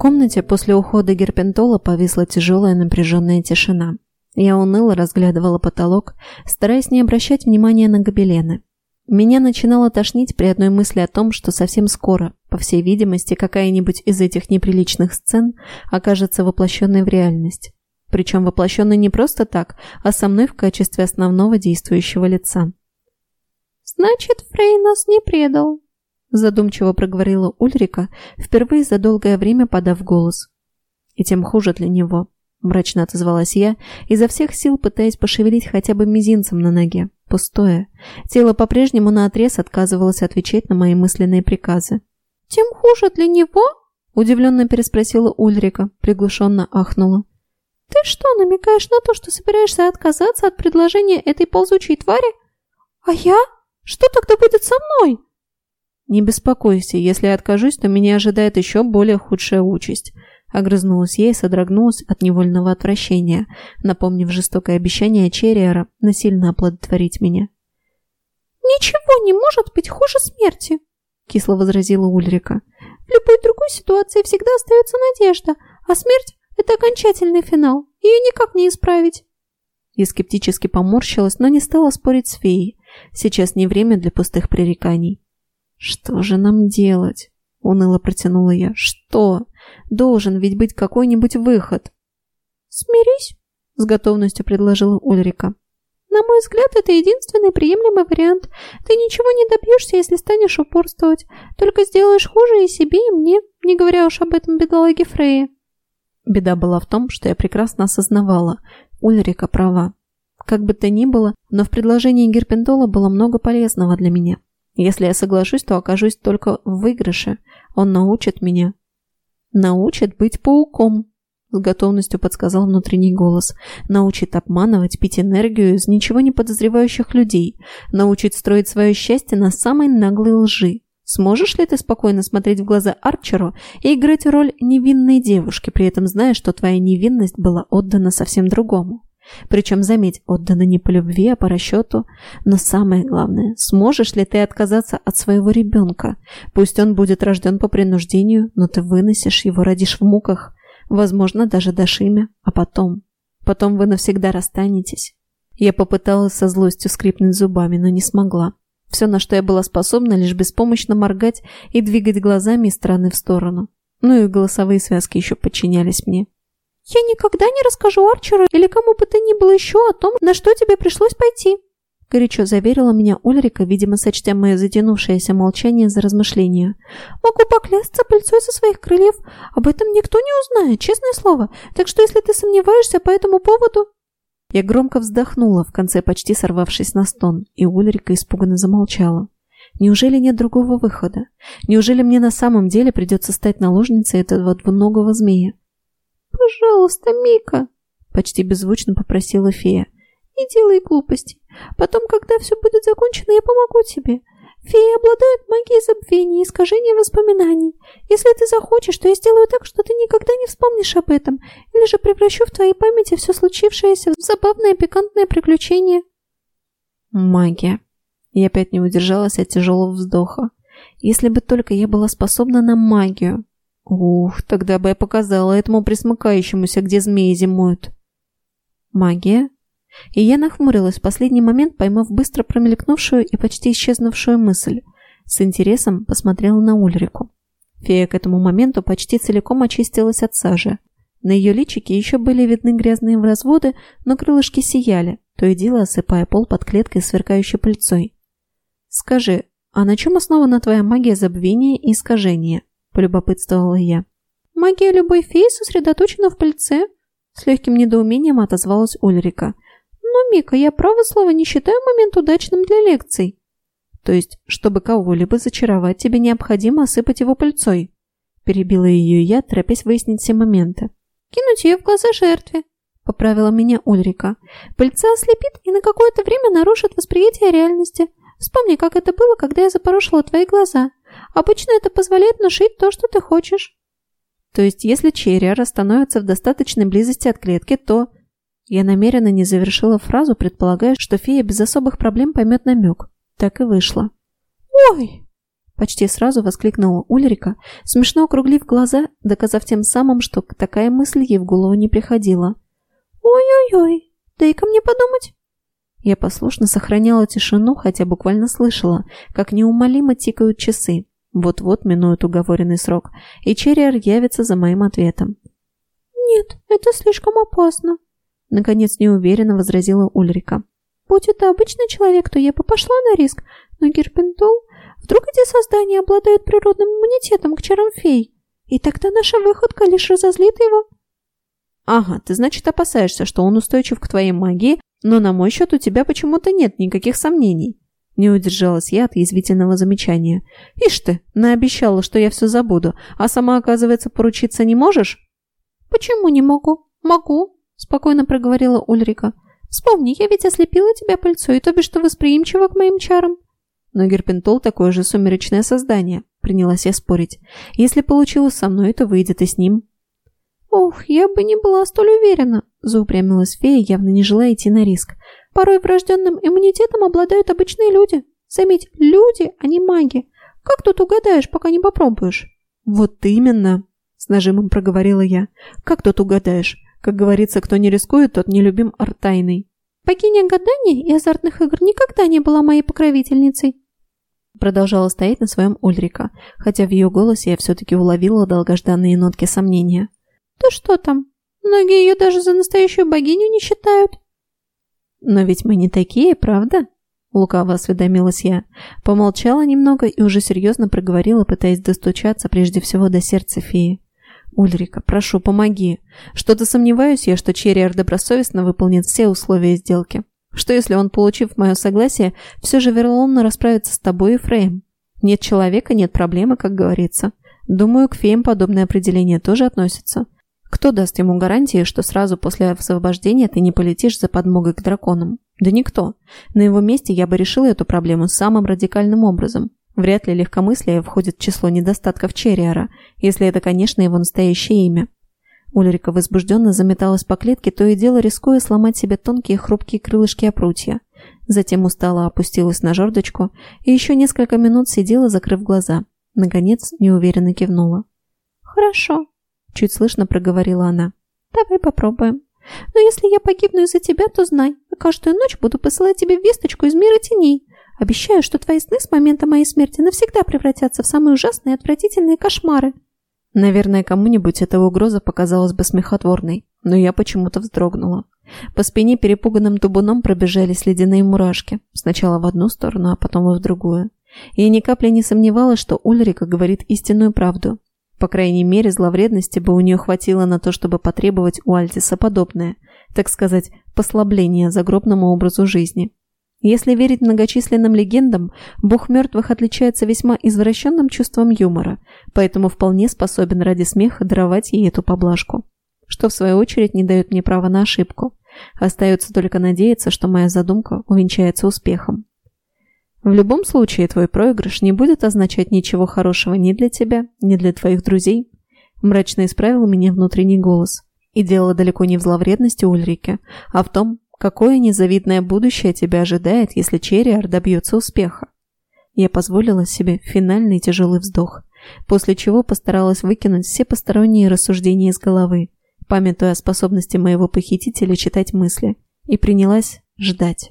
комнате после ухода Герпентола повисла тяжелая напряженная тишина. Я уныло разглядывала потолок, стараясь не обращать внимания на гобелены. Меня начинало тошнить при одной мысли о том, что совсем скоро, по всей видимости, какая-нибудь из этих неприличных сцен окажется воплощенной в реальность. Причем воплощенной не просто так, а со мной в качестве основного действующего лица. «Значит, Фрей нас не предал», задумчиво проговорила Ульрика, впервые за долгое время подав голос. «И тем хуже для него», – мрачно отозвалась я, изо всех сил пытаясь пошевелить хотя бы мизинцем на ноге. Пустое. Тело по-прежнему наотрез отказывалось отвечать на мои мысленные приказы. «Тем хуже для него?» – удивленно переспросила Ульрика, приглушенно ахнула. «Ты что, намекаешь на то, что собираешься отказаться от предложения этой ползучей твари? А я? Что тогда будет со мной?» «Не беспокойся, если я откажусь, то меня ожидает еще более худшая участь». Огрызнулась я и содрогнулась от невольного отвращения, напомнив жестокое обещание Черриера насильно оплодотворить меня. «Ничего не может быть хуже смерти», — кисло возразила Ульрика. «В любой другой ситуации всегда остается надежда, а смерть — это окончательный финал, ее никак не исправить». Я скептически поморщилась, но не стала спорить с феей. Сейчас не время для пустых пререканий. «Что же нам делать?» — уныло протянула я. «Что? Должен ведь быть какой-нибудь выход». «Смирись», — с готовностью предложила Ульрика. «На мой взгляд, это единственный приемлемый вариант. Ты ничего не добьешься, если станешь упорствовать. Только сделаешь хуже и себе, и мне, не говоря уж об этом бедолаге Фрейе». Беда была в том, что я прекрасно осознавала. Ульрика права. Как бы то ни было, но в предложении Герпентола было много полезного для меня. Если я соглашусь, то окажусь только в выигрыше. Он научит меня. Научит быть пауком, с готовностью подсказал внутренний голос. Научит обманывать, пить энергию из ничего не подозревающих людей. Научит строить свое счастье на самой наглой лжи. Сможешь ли ты спокойно смотреть в глаза Арчеру и играть роль невинной девушки, при этом зная, что твоя невинность была отдана совсем другому? Причем, заметь, отдано не по любви, а по расчету. Но самое главное, сможешь ли ты отказаться от своего ребенка? Пусть он будет рожден по принуждению, но ты выносишь его, родишь в муках. Возможно, даже дашь имя. А потом? Потом вы навсегда расстанетесь. Я попыталась со злостью скрипнуть зубами, но не смогла. Все, на что я была способна, лишь беспомощно моргать и двигать глазами из стороны в сторону. Ну и голосовые связки еще подчинялись мне. «Я никогда не расскажу Арчеру или кому бы то ни было еще о том, на что тебе пришлось пойти», горячо заверила меня Ульрика, видимо, сочтя мое затянувшееся молчание за размышление. «Могу поклясться пыльцой со своих крыльев. Об этом никто не узнает, честное слово. Так что если ты сомневаешься по этому поводу...» Я громко вздохнула, в конце почти сорвавшись на стон, и Ульрика испуганно замолчала. Неужели нет другого выхода? Неужели мне на самом деле придется стать наложницей этого двуногого змея? «Пожалуйста, Мика!» — почти беззвучно попросила фея. «Не делай глупостей. Потом, когда все будет закончено, я помогу тебе. Феи обладают магией забвения и искажения воспоминаний. Если ты захочешь, то я сделаю так, что ты никогда не вспомнишь об этом, или же превращу в твоей памяти все случившееся в забавное пикантное приключение». Магия. Я опять не удержалась от тяжелого вздоха. Если бы только я была способна на магию. Ух, тогда бы я показала этому присмыкающемуся, где змеи зимуют. Магия? И я нахмурилась в последний момент, поймав быстро промелькнувшую и почти исчезнувшую мысль. С интересом посмотрела на Ульрику. Фея к этому моменту почти целиком очистилась от сажи. На ее личике еще были видны грязные разводы, но крылышки сияли, то и дело осыпая пол под клеткой сверкающей пыльцой. «Скажи, а на чем основана твоя магия забвения и искажения?» – полюбопытствовала я. «Магия любой феи сосредоточена в пыльце», – с легким недоумением отозвалась Ульрика. «Но, Мика, я право слово не считаю момент удачным для лекций». «То есть, чтобы кого-либо зачаровать, тебе необходимо осыпать его пыльцой?» Перебила ее я, торопясь выяснить все моменты. «Кинуть ее в глаза жертве», — поправила меня Ульрика. «Пыльца ослепит и на какое-то время нарушит восприятие реальности. Вспомни, как это было, когда я запорошила твои глаза. Обычно это позволяет нашить то, что ты хочешь. То есть, если черриер остановится в достаточной близости от клетки, то... Я намеренно не завершила фразу, предполагая, что фея без особых проблем поймет намек. Так и вышло. «Ой!» Почти сразу воскликнула Ульрика, смешно округлив глаза, доказав тем самым, что такая мысль ей в голову не приходила. «Ой-ой-ой, дай-ка мне подумать». Я послушно сохраняла тишину, хотя буквально слышала, как неумолимо тикают часы. Вот-вот минует уговоренный срок, и Черриер явится за моим ответом. «Нет, это слишком опасно», — наконец неуверенно возразила Ульрика. «Будь это обычный человек, то я бы пошла на риск, но Герпентол... Вдруг эти создания обладают природным иммунитетом к чарам фей, и тогда наша выходка лишь разозлит его». «Ага, ты, значит, опасаешься, что он устойчив к твоей магии, но на мой счет у тебя почему-то нет никаких сомнений». Не удержалась я от язвительного замечания. «Ишь ты, наобещала, что я все забуду, а сама, оказывается, поручиться не можешь?» «Почему не могу?» «Могу», — спокойно проговорила Ульрика. «Вспомни, я ведь ослепила тебя пыльцой, то бишь ты восприимчива к моим чарам». Но Герпентол такое же сумеречное создание, принялась я спорить. Если получилось со мной, то выйдет и с ним. «Ох, я бы не была столь уверена», — заупрямилась фея, явно не желая идти на риск. «Порой врожденным иммунитетом обладают обычные люди. Заметь, люди, а не маги. Как тут угадаешь, пока не попробуешь?» «Вот именно», с нажимом проговорила я. «Как тут угадаешь? Как говорится, кто не рискует, тот не любим артайный». «Богиня гаданий и азартных игр никогда не была моей покровительницей», продолжала стоять на своем Ульрика, хотя в ее голосе я все-таки уловила долгожданные нотки сомнения. «Да что там? Многие ее даже за настоящую богиню не считают». «Но ведь мы не такие, правда?» Лукаво осведомилась я. Помолчала немного и уже серьезно проговорила, пытаясь достучаться прежде всего до сердца феи. «Ульрика, прошу, помоги. Что-то сомневаюсь я, что Черриер добросовестно выполнит все условия сделки. Что если он, получив мое согласие, все же вероломно расправится с тобой и Фрейм? Нет человека, нет проблемы, как говорится. Думаю, к феям подобное определение тоже относится. Кто даст ему гарантии, что сразу после освобождения ты не полетишь за подмогой к драконам? Да никто. На его месте я бы решила эту проблему самым радикальным образом. Вряд ли легкомыслие входит в число недостатков Черриара, если это, конечно, его настоящее имя. Ульрика возбужденно заметалась по клетке, то и дело рискуя сломать себе тонкие хрупкие крылышки опрутья. Затем устало опустилась на жердочку и еще несколько минут сидела, закрыв глаза. Наконец, неуверенно кивнула. «Хорошо», — чуть слышно проговорила она. «Давай попробуем. Но если я погибну из-за тебя, то знай, каждую ночь буду посылать тебе весточку из мира теней, Обещаю, что твои сны с момента моей смерти навсегда превратятся в самые ужасные и отвратительные кошмары. Наверное, кому-нибудь эта угроза показалась бы смехотворной, но я почему-то вздрогнула. По спине перепуганным тубуном пробежались ледяные мурашки, сначала в одну сторону, а потом и в другую. Я ни капли не сомневалась, что Ульрика говорит истинную правду. По крайней мере, зловредности бы у нее хватило на то, чтобы потребовать у Альтиса подобное, так сказать, послабление загробному образу жизни. Если верить многочисленным легендам, бог мертвых отличается весьма извращенным чувством юмора, поэтому вполне способен ради смеха даровать ей эту поблажку. Что, в свою очередь, не дает мне права на ошибку. Остается только надеяться, что моя задумка увенчается успехом. В любом случае, твой проигрыш не будет означать ничего хорошего ни для тебя, ни для твоих друзей. Мрачно исправил меня внутренний голос. И дело далеко не в зловредности Ульрике, а в том, Какое незавидное будущее тебя ожидает, если Черриар добьется успеха? Я позволила себе финальный тяжелый вздох, после чего постаралась выкинуть все посторонние рассуждения из головы, памятуя о способности моего похитителя читать мысли, и принялась ждать.